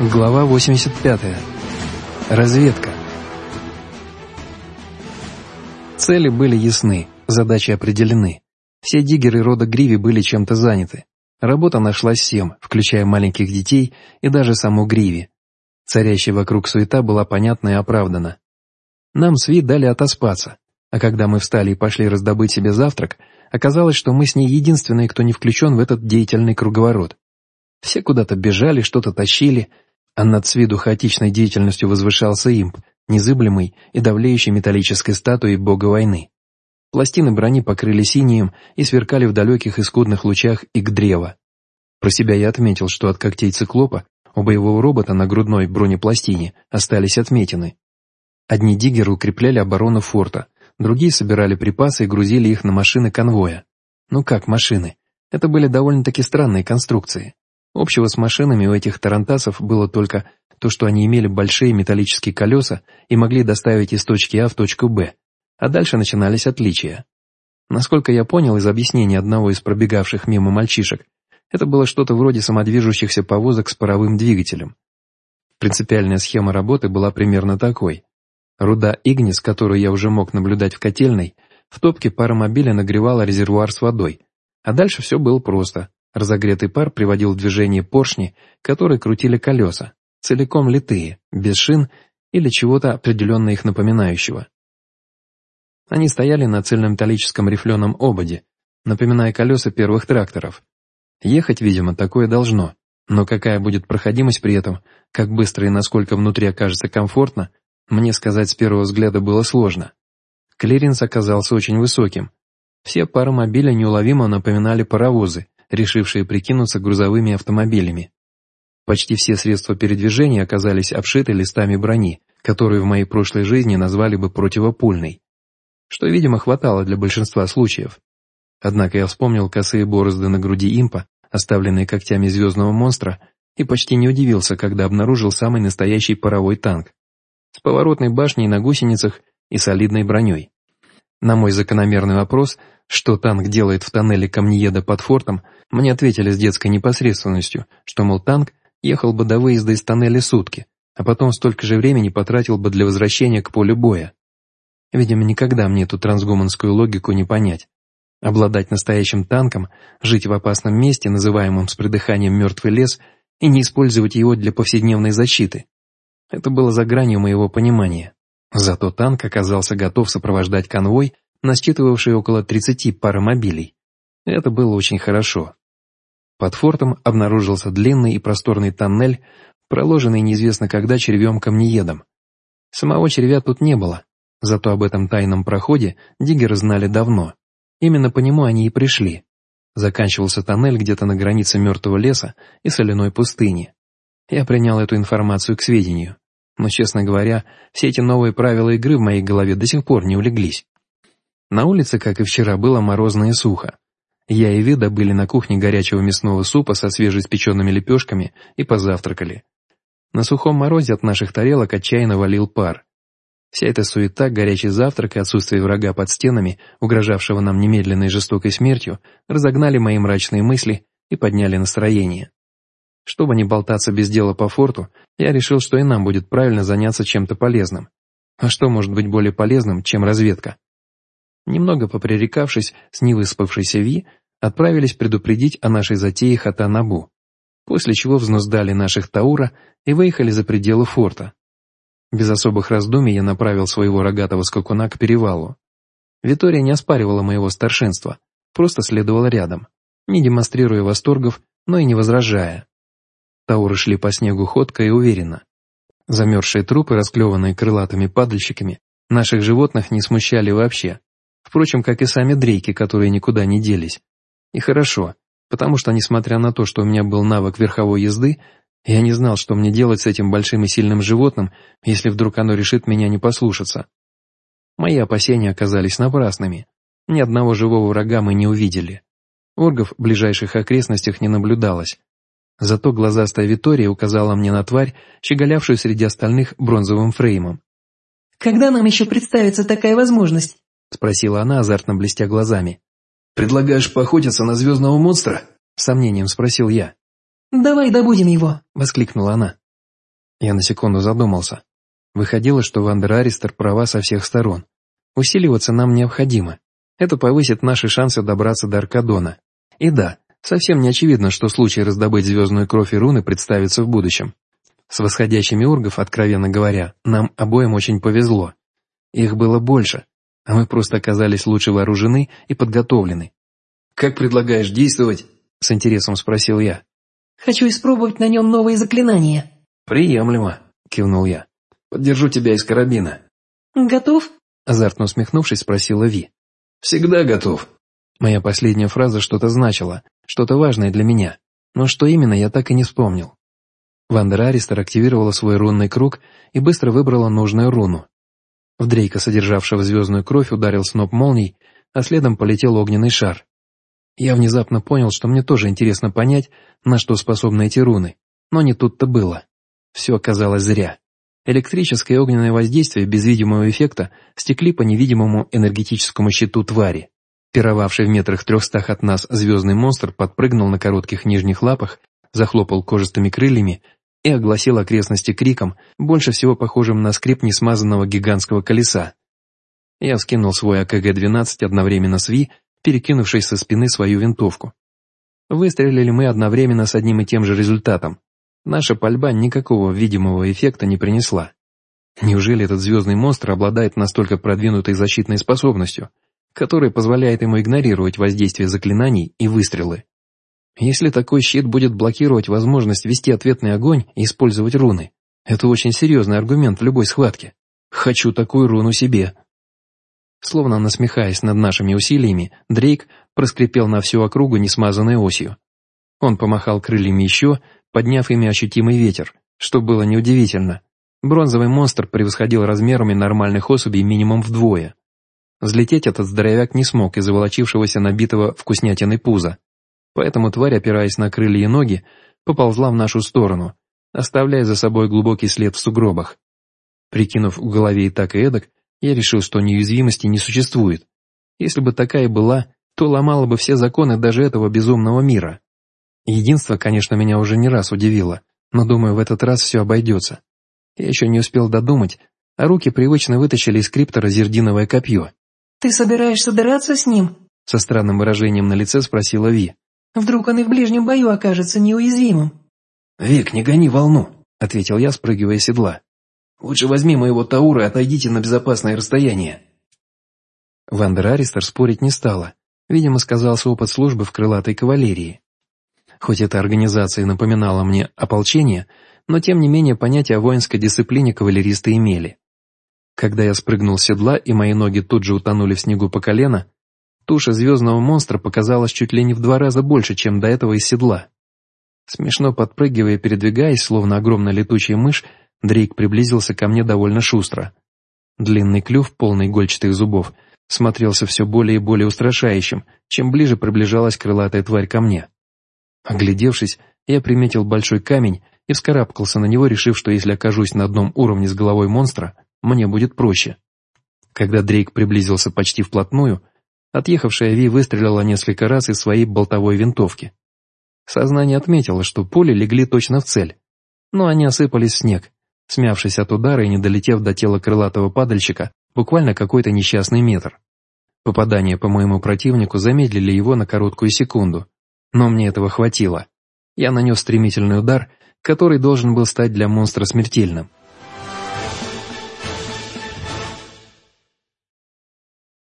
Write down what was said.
Глава 85. Разведка. Цели были ясны, задачи определены. Все диггеры рода Гриви были чем-то заняты. Работа нашлась всем, включая маленьких детей и даже саму Гриви. Царящая вокруг суета была понятна и оправдана. Нам с Ви дали отоспаться, а когда мы встали и пошли раздобыть себе завтрак, оказалось, что мы с ней единственные, кто не включен в этот деятельный круговорот. Все куда-то бежали, что-то тащили, а над с виду хаотичной деятельностью возвышался имп, незыблемый и давлеющий металлической статуей бога войны. Пластины брони покрыли синим и сверкали в далеких и скудных лучах ик древа. Про себя я отметил, что от когтей циклопа у боевого робота на грудной бронепластине остались отметины. Одни диггеры укрепляли оборону форта, другие собирали припасы и грузили их на машины конвоя. Ну как машины? Это были довольно-таки странные конструкции. Общего с машинами у этих тарантасов было только то, что они имели большие металлические колеса и могли доставить из точки А в точку Б, а дальше начинались отличия. Насколько я понял из объяснения одного из пробегавших мимо мальчишек, это было что-то вроде самодвижущихся повозок с паровым двигателем. Принципиальная схема работы была примерно такой. Руда Игнис, которую я уже мог наблюдать в котельной, в топке паромобиля нагревала резервуар с водой, а дальше все было просто. Разогретый пар приводил в движение поршни, которые крутили колеса, целиком литые, без шин или чего-то определенно их напоминающего. Они стояли на цельнометаллическом рифленом ободе, напоминая колеса первых тракторов. Ехать, видимо, такое должно, но какая будет проходимость при этом, как быстро и насколько внутри окажется комфортно, мне сказать с первого взгляда было сложно. Клиренс оказался очень высоким. Все паромобили неуловимо напоминали паровозы, решившие прикинуться грузовыми автомобилями. Почти все средства передвижения оказались обшиты листами брони, которую в моей прошлой жизни назвали бы противопульной, что, видимо, хватало для большинства случаев. Однако я вспомнил косые борозды на груди импа, оставленные когтями звездного монстра, и почти не удивился, когда обнаружил самый настоящий паровой танк с поворотной башней на гусеницах и солидной броней. На мой закономерный вопрос, что танк делает в тоннеле Камниеда под фортом, мне ответили с детской непосредственностью, что, мол, танк ехал бы до выезда из тоннеля сутки, а потом столько же времени потратил бы для возвращения к полю боя. Видимо, никогда мне эту трансгуманскую логику не понять. Обладать настоящим танком, жить в опасном месте, называемом с придыханием мертвый лес, и не использовать его для повседневной защиты. Это было за гранью моего понимания. Зато танк оказался готов сопровождать конвой, насчитывавший около 30 паромобилей. Это было очень хорошо. Под фортом обнаружился длинный и просторный тоннель, проложенный неизвестно когда червем-камнеедом. Самого червя тут не было, зато об этом тайном проходе диггеры знали давно. Именно по нему они и пришли. Заканчивался тоннель где-то на границе мертвого леса и соляной пустыни. Я принял эту информацию к сведению. Но, честно говоря, все эти новые правила игры в моей голове до сих пор не улеглись. На улице, как и вчера, было морозно и сухо. Я и Ви добыли на кухне горячего мясного супа со свежеиспеченными лепешками и позавтракали. На сухом морозе от наших тарелок отчаянно валил пар. Вся эта суета, горячий завтрак и отсутствие врага под стенами, угрожавшего нам немедленной жестокой смертью, разогнали мои мрачные мысли и подняли настроение. Чтобы не болтаться без дела по форту, я решил, что и нам будет правильно заняться чем-то полезным. А что может быть более полезным, чем разведка? Немного попререкавшись с невыспавшейся Ви, отправились предупредить о нашей затее Хатанабу, после чего взнуздали наших Таура и выехали за пределы форта. Без особых раздумий я направил своего рогатого скакуна к перевалу. Витория не оспаривала моего старшинства, просто следовала рядом, не демонстрируя восторгов, но и не возражая. Тауры шли по снегу ходко и уверенно. Замерзшие трупы, расклеванные крылатыми падальщиками, наших животных не смущали вообще. Впрочем, как и сами дрейки, которые никуда не делись. И хорошо, потому что, несмотря на то, что у меня был навык верховой езды, я не знал, что мне делать с этим большим и сильным животным, если вдруг оно решит меня не послушаться. Мои опасения оказались напрасными. Ни одного живого врага мы не увидели. Оргов в ближайших окрестностях не наблюдалось, Зато глазастая Витория указала мне на тварь, щеголявшую среди остальных бронзовым фреймом. «Когда нам еще представится такая возможность?» — спросила она, азартно блестя глазами. «Предлагаешь поохотиться на звездного монстра?» — с сомнением спросил я. «Давай добудем его!» — воскликнула она. Я на секунду задумался. Выходило, что Вандер Аристер права со всех сторон. Усиливаться нам необходимо. Это повысит наши шансы добраться до Аркадона. И да, совсем не очевидно, что случай раздобыть звездную кровь и руны представится в будущем. С восходящими ургов, откровенно говоря, нам обоим очень повезло. Их было больше, а мы просто оказались лучше вооружены и подготовлены. «Как предлагаешь действовать?» — с интересом спросил я. «Хочу испробовать на нем новые заклинания». «Приемлемо», — кивнул я. «Поддержу тебя из карабина». «Готов?» — азартно усмехнувшись, спросила Ви. «Всегда готов». Моя последняя фраза что-то значила, что-то важное для меня, но что именно, я так и не вспомнил. Вандер Аристер активировала свой рунный круг и быстро выбрала нужную руну. В Дрейка, содержавшего звездную кровь, ударил сноп молний, а следом полетел огненный шар. Я внезапно понял, что мне тоже интересно понять, на что способны эти руны, но не тут-то было. Все оказалось зря. Электрическое и огненное воздействие без видимого эффекта стекли по невидимому энергетическому щиту твари. Пировавший в метрах трехстах от нас звездный монстр подпрыгнул на коротких нижних лапах, захлопал кожистыми крыльями и огласил окрестности криком, больше всего похожим на скрип несмазанного гигантского колеса. Я вскинул свой АКГ-12 одновременно с Ви, перекинувшись со спины свою винтовку. Выстрелили мы одновременно с одним и тем же результатом. Наша пальба никакого видимого эффекта не принесла. Неужели этот звездный монстр обладает настолько продвинутой защитной способностью, которая позволяет ему игнорировать воздействие заклинаний и выстрелы? Если такой щит будет блокировать возможность вести ответный огонь и использовать руны, это очень серьезный аргумент в любой схватке. Хочу такую руну себе. Словно насмехаясь над нашими усилиями, Дрейк проскрипел на всю округу несмазанной осью. Он помахал крыльями еще, подняв ими ощутимый ветер, что было неудивительно. Бронзовый монстр превосходил размерами нормальных особей минимум вдвое. Взлететь этот здоровяк не смог из-за волочившегося набитого вкуснятиной пуза. Поэтому тварь, опираясь на крылья и ноги, поползла в нашу сторону, оставляя за собой глубокий след в сугробах. Прикинув в голове и так и эдак, я решил, что неуязвимости не существует. Если бы такая была, то ломала бы все законы даже этого безумного мира. Единство, конечно, меня уже не раз удивило, но думаю, в этот раз все обойдется. Я еще не успел додумать, а руки привычно вытащили из криптора зердиновое копье. «Ты собираешься драться с ним?» Со странным выражением на лице спросила Ви. «Вдруг он и в ближнем бою окажется неуязвимым?» «Вик, не гони волну», — ответил я, спрыгивая с седла. «Лучше возьми моего Таура и отойдите на безопасное расстояние». Вандер Аристер спорить не стала. Видимо, сказался опыт службы в крылатой кавалерии. Хоть эта организация напоминала мне ополчение, но тем не менее понятие о воинской дисциплине кавалеристы имели. Когда я спрыгнул с седла и мои ноги тут же утонули в снегу по колено, туша звездного монстра показалась чуть ли не в два раза больше, чем до этого из седла. Смешно подпрыгивая и передвигаясь, словно огромная летучая мышь, Дрейк приблизился ко мне довольно шустро. Длинный клюв, полный игольчатых зубов, смотрелся все более и более устрашающим, чем ближе приближалась крылатая тварь ко мне. Оглядевшись, я приметил большой камень и вскарабкался на него, решив, что если окажусь на одном уровне с головой монстра, мне будет проще. Когда Дрейк приблизился почти вплотную, отъехавшая Ви выстрелила несколько раз из своей болтовой винтовки. Сознание отметило, что пули легли точно в цель, но они осыпались в снег, смявшись от удара и не долетев до тела крылатого падальщика буквально какой-то несчастный метр. Попадания по моему противнику замедлили его на короткую секунду, но мне этого хватило. Я нанес стремительный удар, который должен был стать для монстра смертельным.